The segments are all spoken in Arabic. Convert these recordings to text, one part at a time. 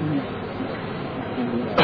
嗯。嗯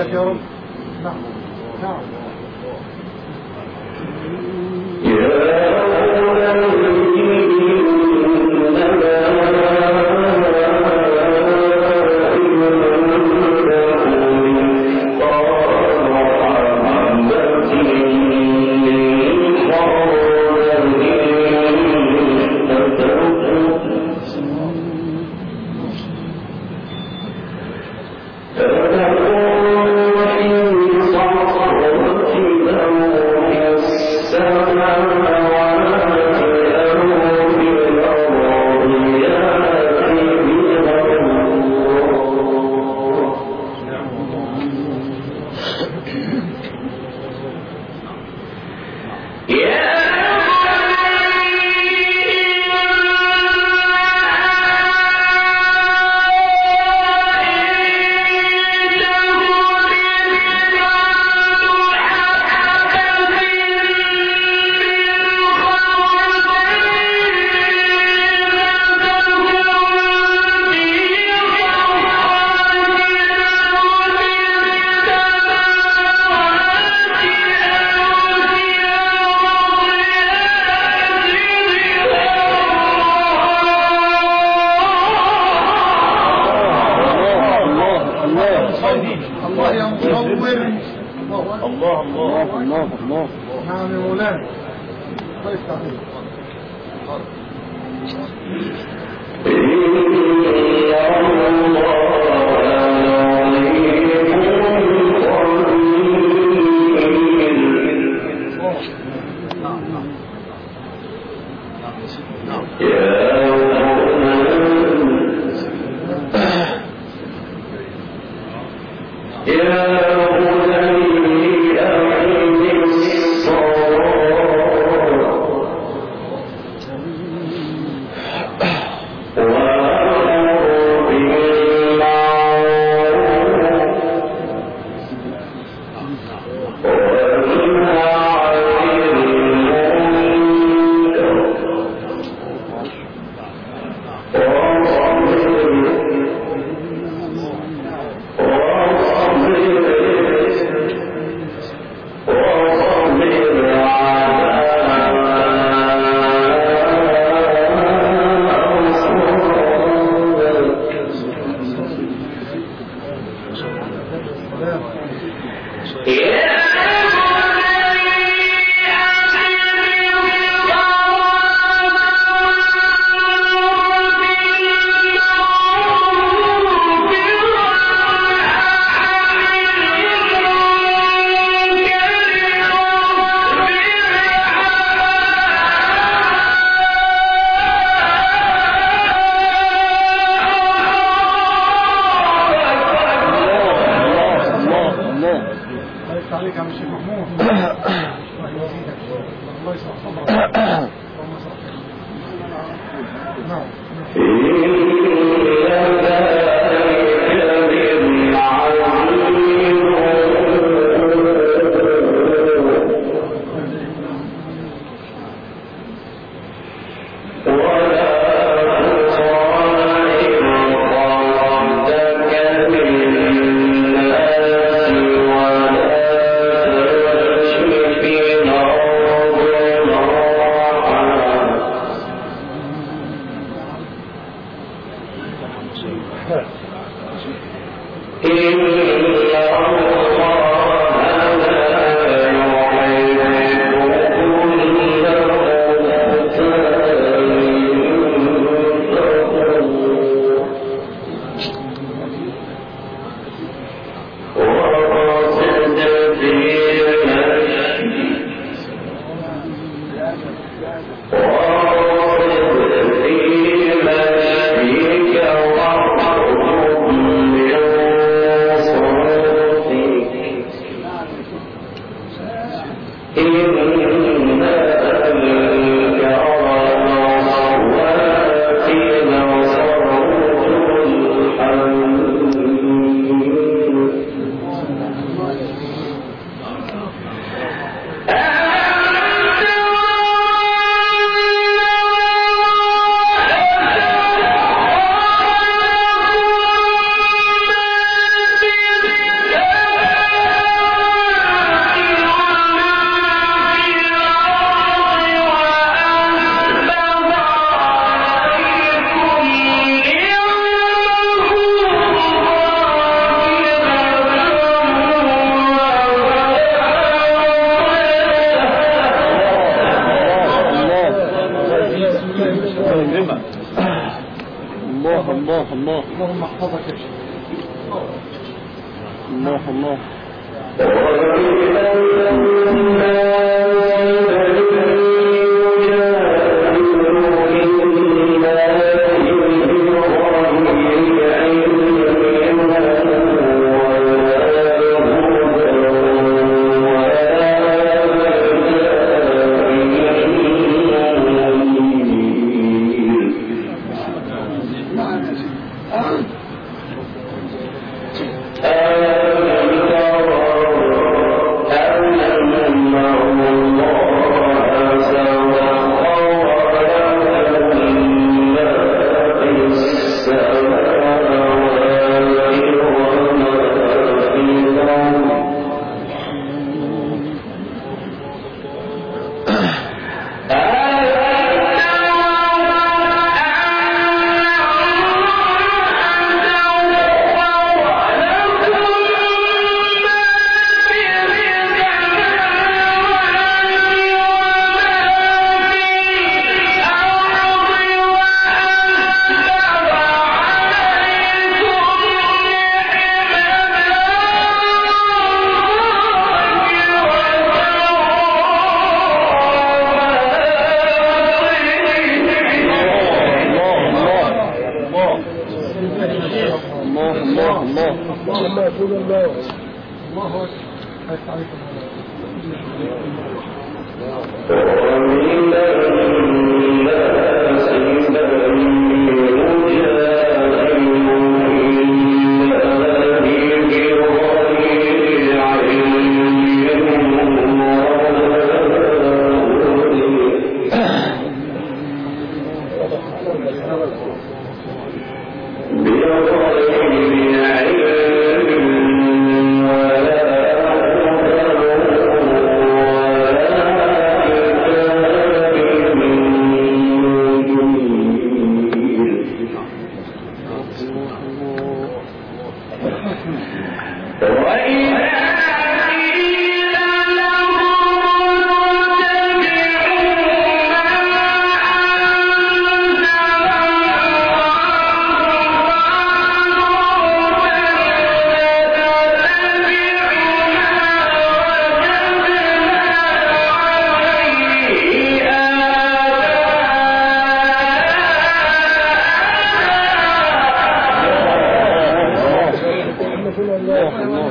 الله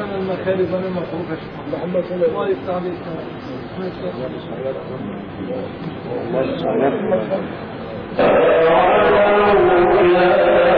من المكارب محمد صلى الله عليه وسلم الله يستعمل وعلى الله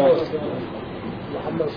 محمد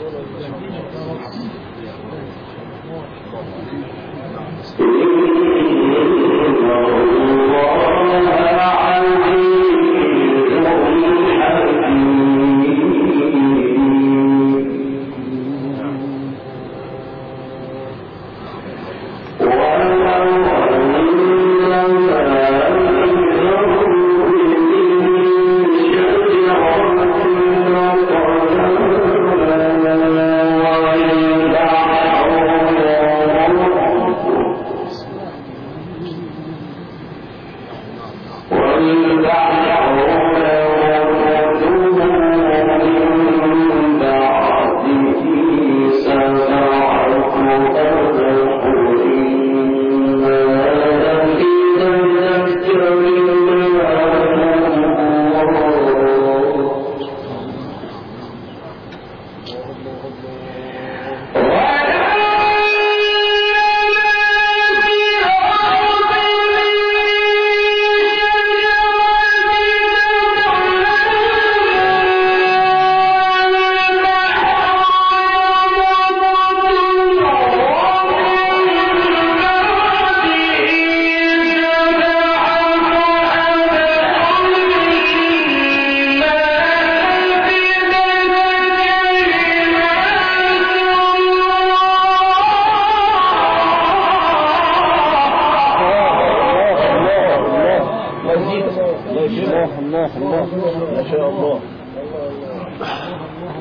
Thank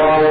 الله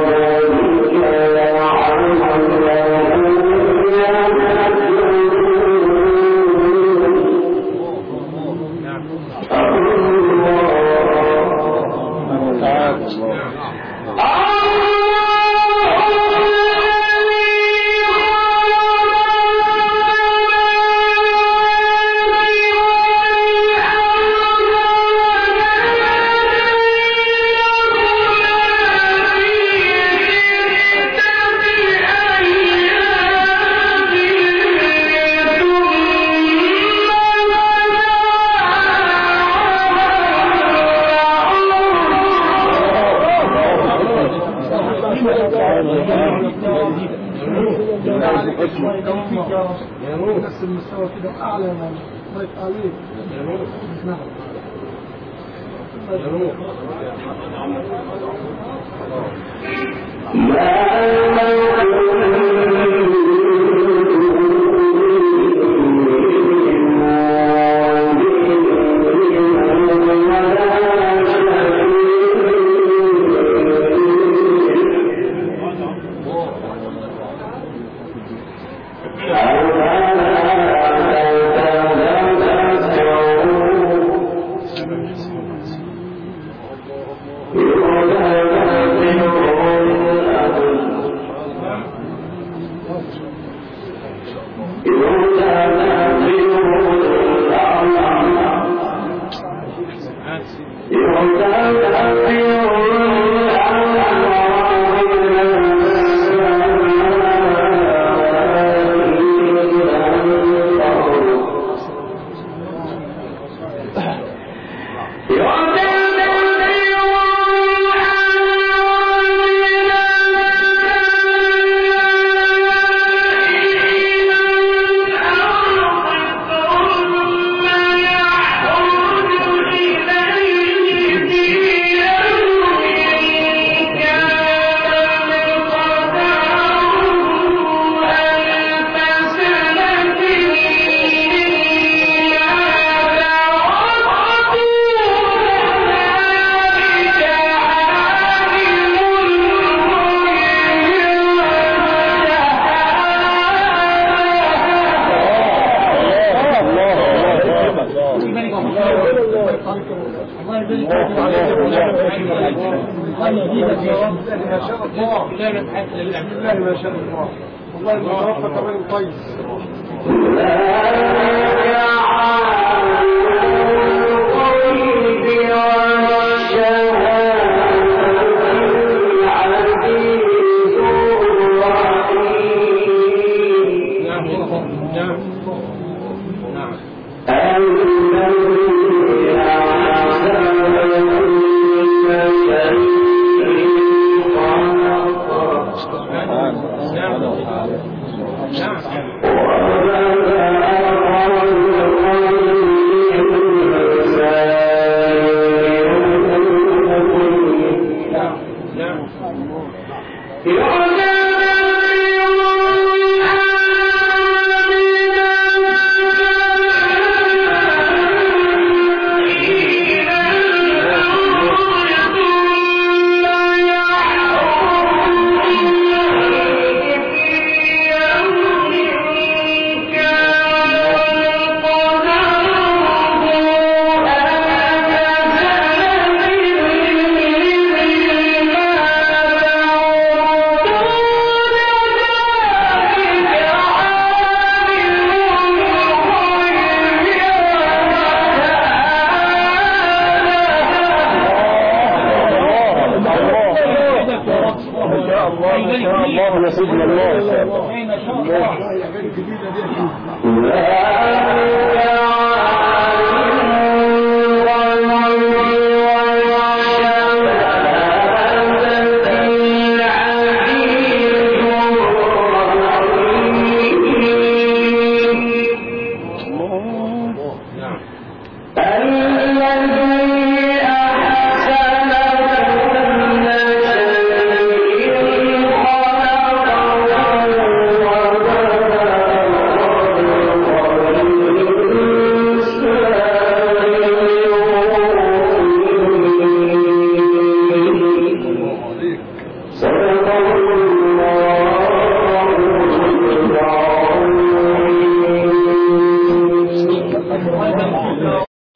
الله